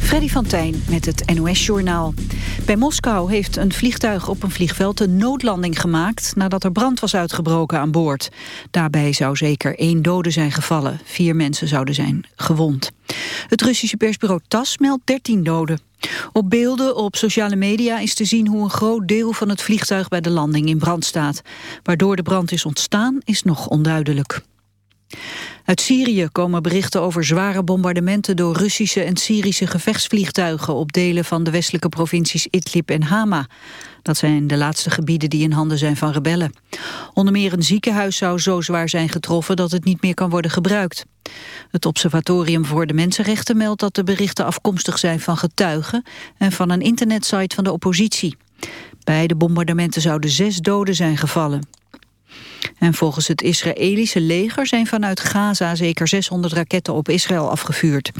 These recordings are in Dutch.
Freddy van Tijn met het NOS-journaal. Bij Moskou heeft een vliegtuig op een vliegveld een noodlanding gemaakt... nadat er brand was uitgebroken aan boord. Daarbij zou zeker één dode zijn gevallen. Vier mensen zouden zijn gewond. Het Russische persbureau TAS meldt 13 doden. Op beelden op sociale media is te zien hoe een groot deel van het vliegtuig bij de landing in brand staat. Waardoor de brand is ontstaan is nog onduidelijk. Uit Syrië komen berichten over zware bombardementen door Russische en Syrische gevechtsvliegtuigen op delen van de westelijke provincies Idlib en Hama. Dat zijn de laatste gebieden die in handen zijn van rebellen. Onder meer een ziekenhuis zou zo zwaar zijn getroffen dat het niet meer kan worden gebruikt. Het Observatorium voor de Mensenrechten meldt dat de berichten afkomstig zijn van getuigen en van een internetsite van de oppositie. Bij de bombardementen zouden zes doden zijn gevallen. En volgens het Israëlische leger zijn vanuit Gaza zeker 600 raketten op Israël afgevuurd.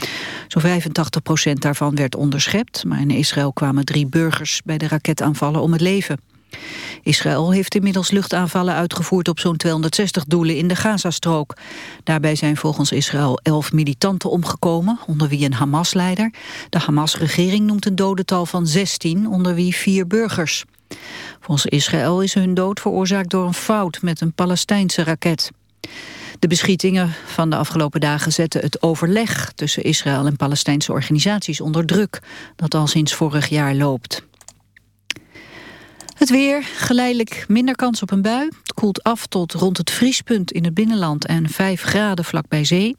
Zo'n 85 procent daarvan werd onderschept, maar in Israël kwamen drie burgers bij de raketaanvallen om het leven. Israël heeft inmiddels luchtaanvallen uitgevoerd op zo'n 260 doelen in de Gazastrook. Daarbij zijn volgens Israël elf militanten omgekomen, onder wie een Hamas-leider. De Hamas-regering noemt een dodental van 16, onder wie vier burgers. Volgens Israël is hun dood veroorzaakt door een fout met een Palestijnse raket. De beschietingen van de afgelopen dagen zetten het overleg tussen Israël en Palestijnse organisaties onder druk, dat al sinds vorig jaar loopt. Het weer, geleidelijk minder kans op een bui. Het koelt af tot rond het vriespunt in het binnenland en 5 graden vlak bij zee.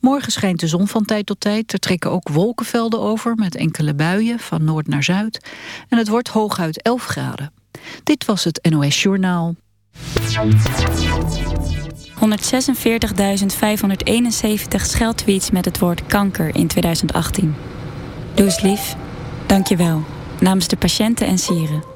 Morgen schijnt de zon van tijd tot tijd. Er trekken ook wolkenvelden over met enkele buien van noord naar zuid. En het wordt hooguit 11 graden. Dit was het NOS Journaal. 146.571 scheldtweets met het woord kanker in 2018. Doe lief. Dank je wel. Namens de patiënten en sieren.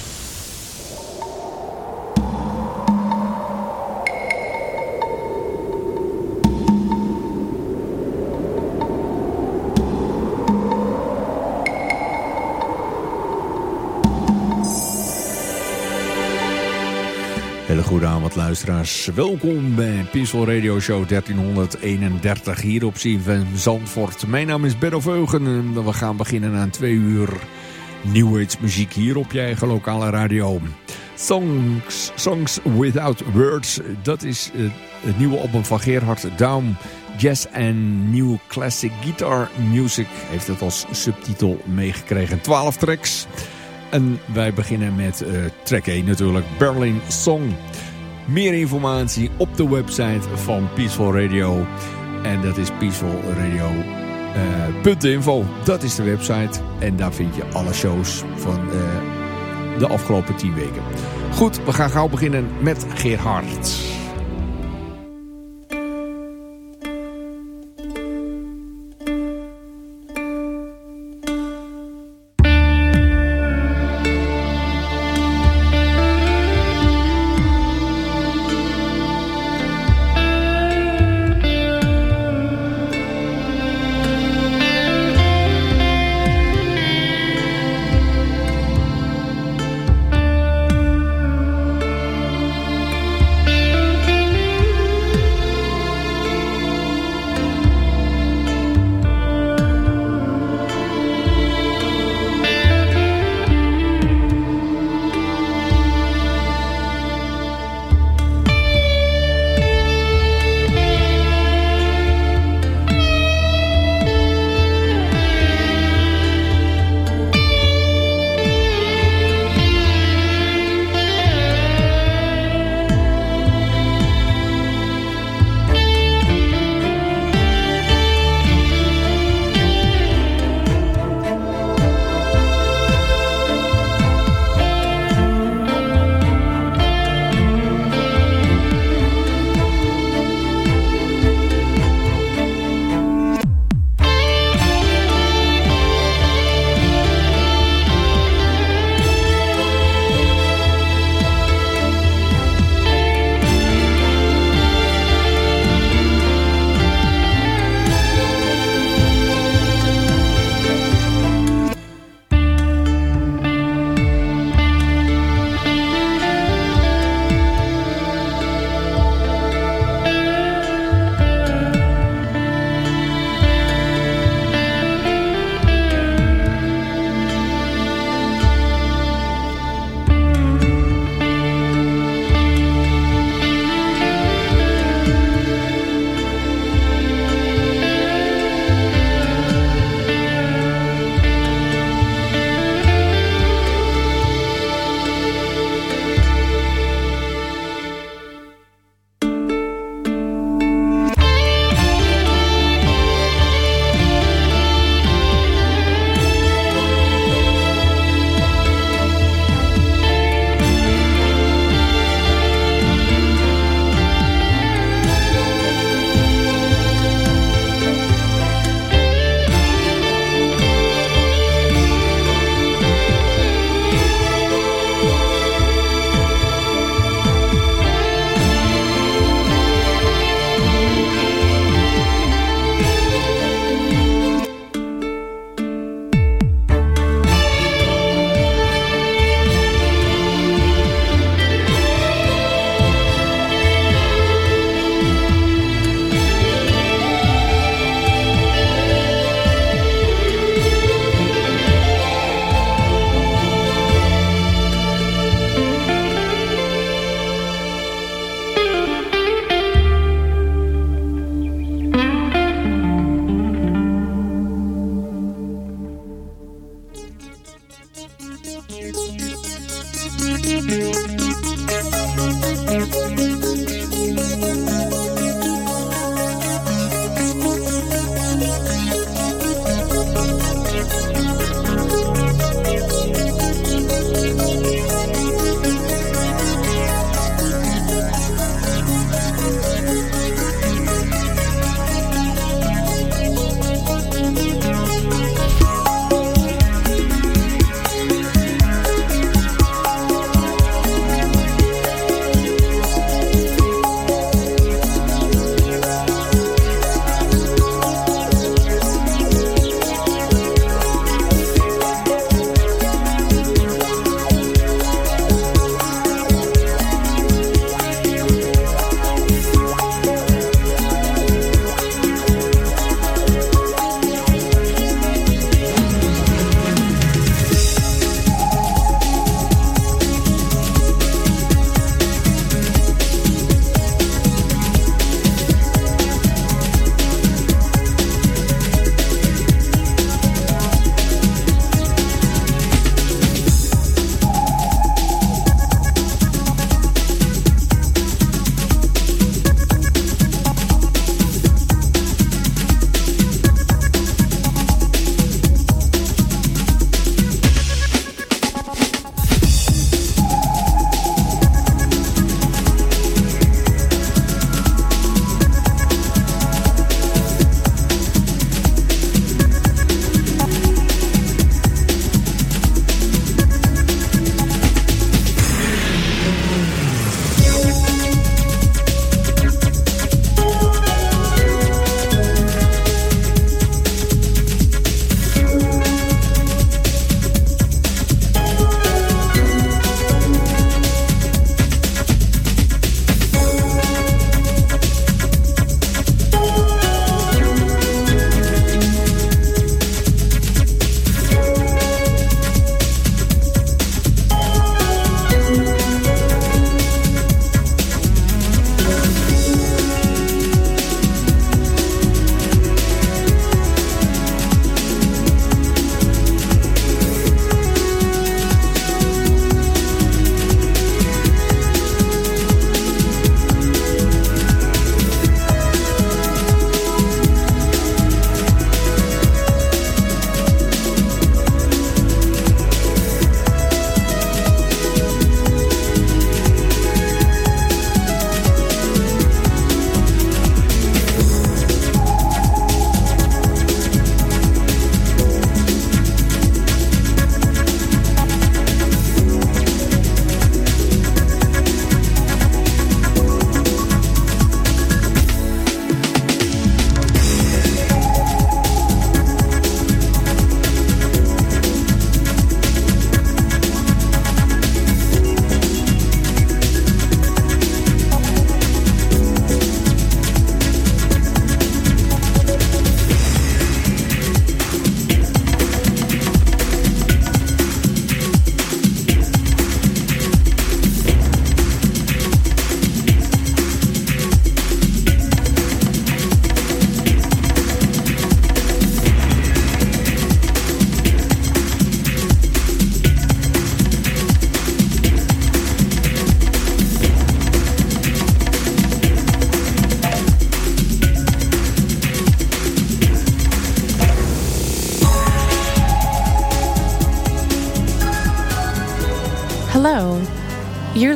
Hele goede avond luisteraars. Welkom bij Peaceful Radio Show 1331 hier op CFM Zandvoort. Mijn naam is Benno Veugen en we gaan beginnen aan twee uur New Age muziek hier op je eigen lokale radio. Songs, Songs Without Words, dat is eh, het nieuwe album van Gerhard Daum. Jazz and New Classic Guitar Music heeft het als subtitel meegekregen. 12 tracks. En wij beginnen met uh, track 1 natuurlijk, Berlin Song. Meer informatie op de website van Peaceful Radio. En dat is peacefulradio.info. Uh, dat is de website. En daar vind je alle shows van uh, de afgelopen 10 weken. Goed, we gaan gauw beginnen met Gerhard.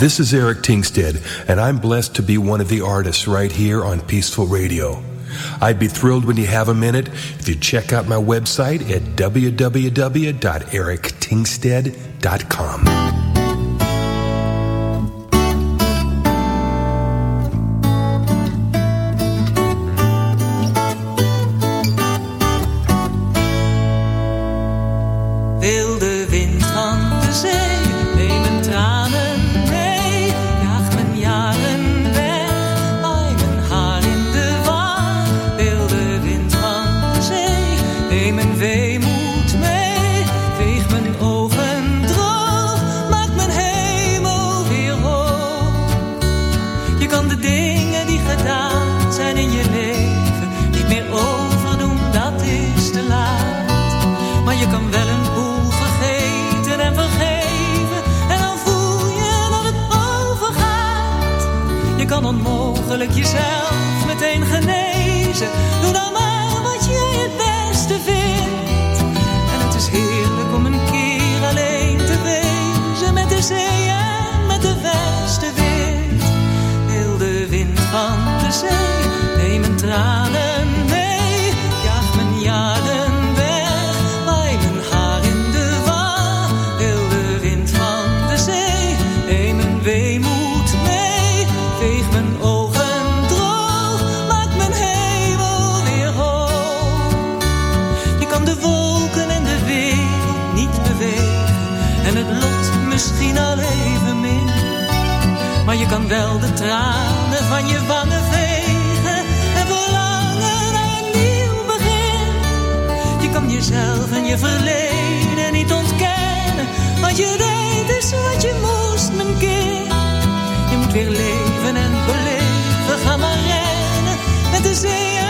This is Eric Tingstead, and I'm blessed to be one of the artists right here on Peaceful Radio. I'd be thrilled when you have a minute if you check out my website at www.erictingstead.com. help kan wel de tranen van je wangen vegen en verlangen naar een nieuw begin. Je kan jezelf en je verleden niet ontkennen, want je deed is wat je moest, mijn kind. Je moet weer leven en beleven, ga maar rennen met de zee.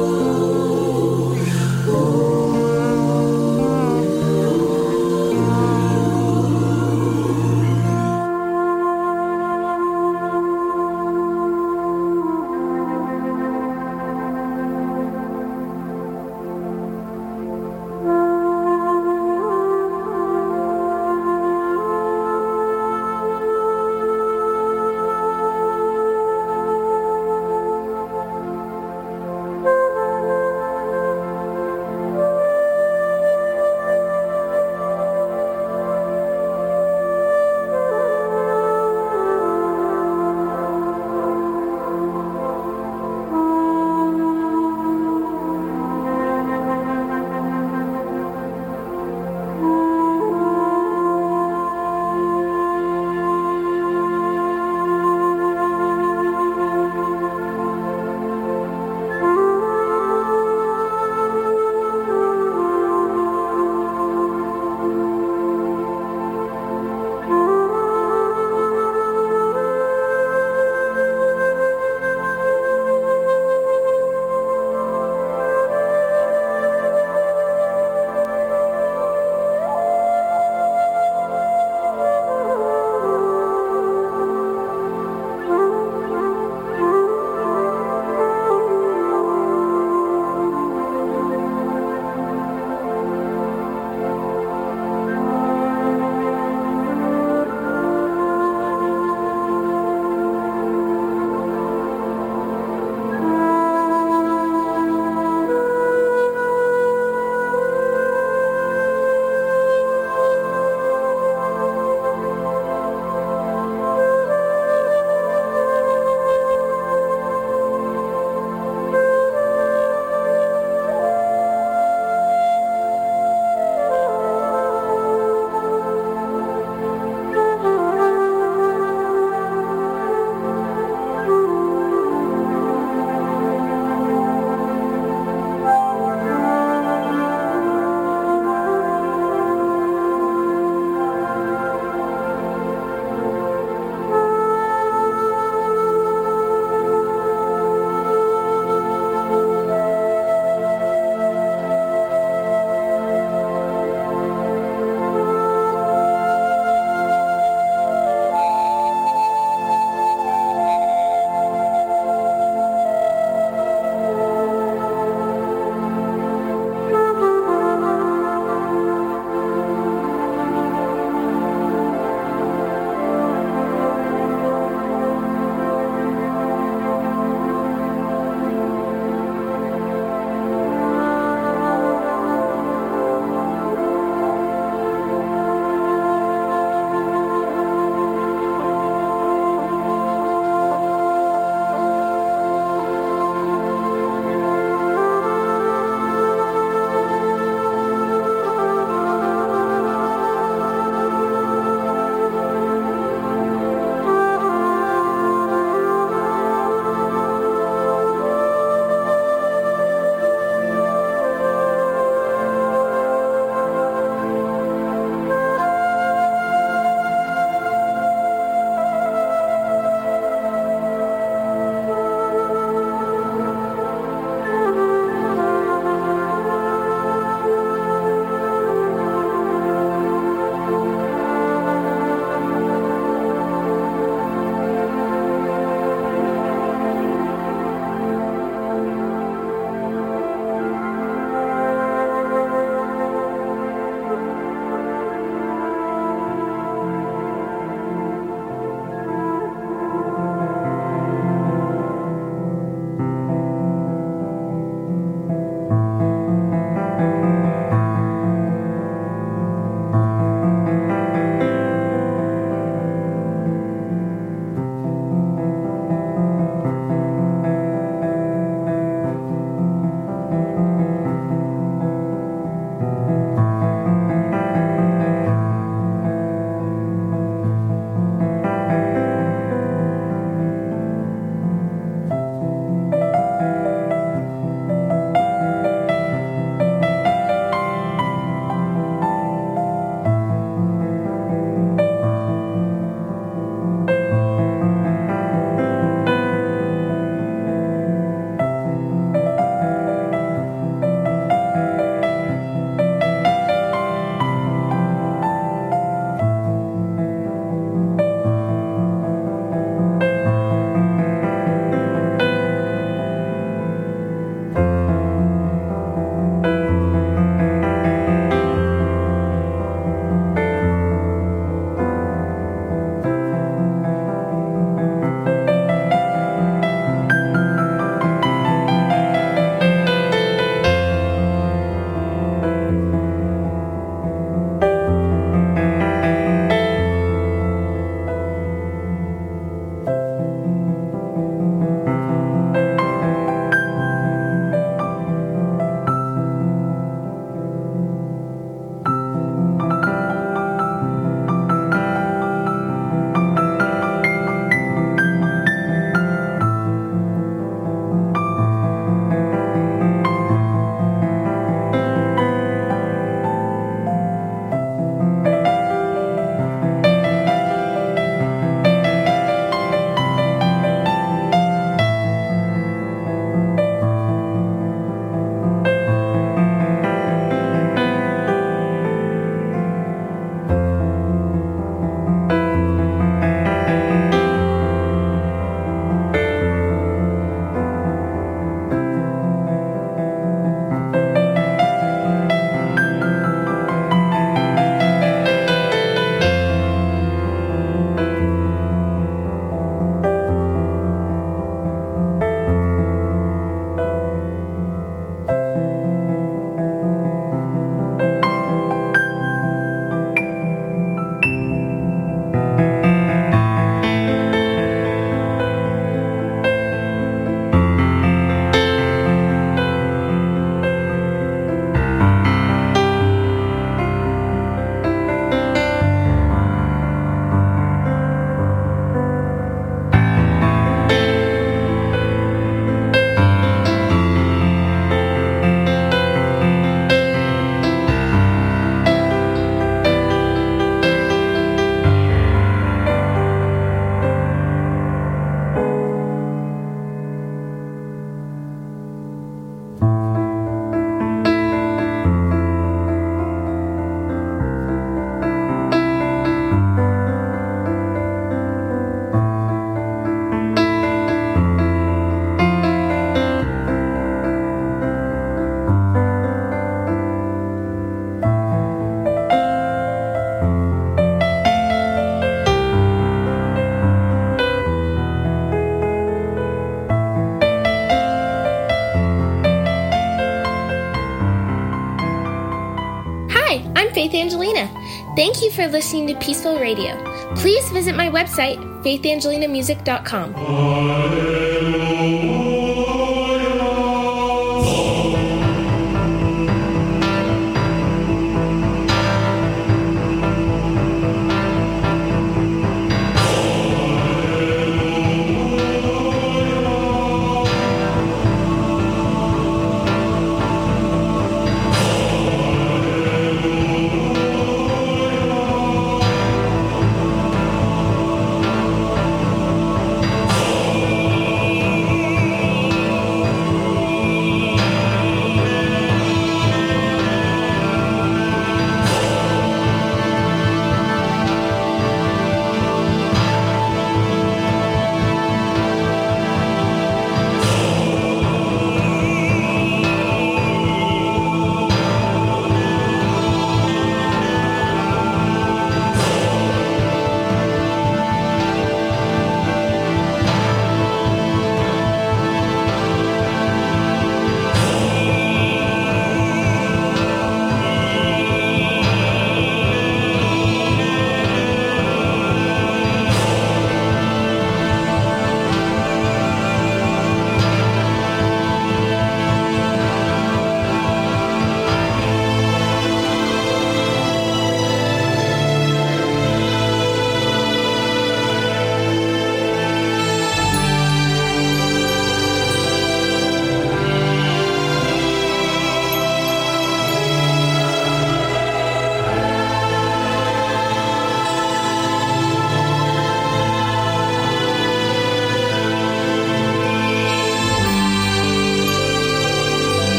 For listening to Peaceful Radio. Please visit my website, faithangelinamusic.com.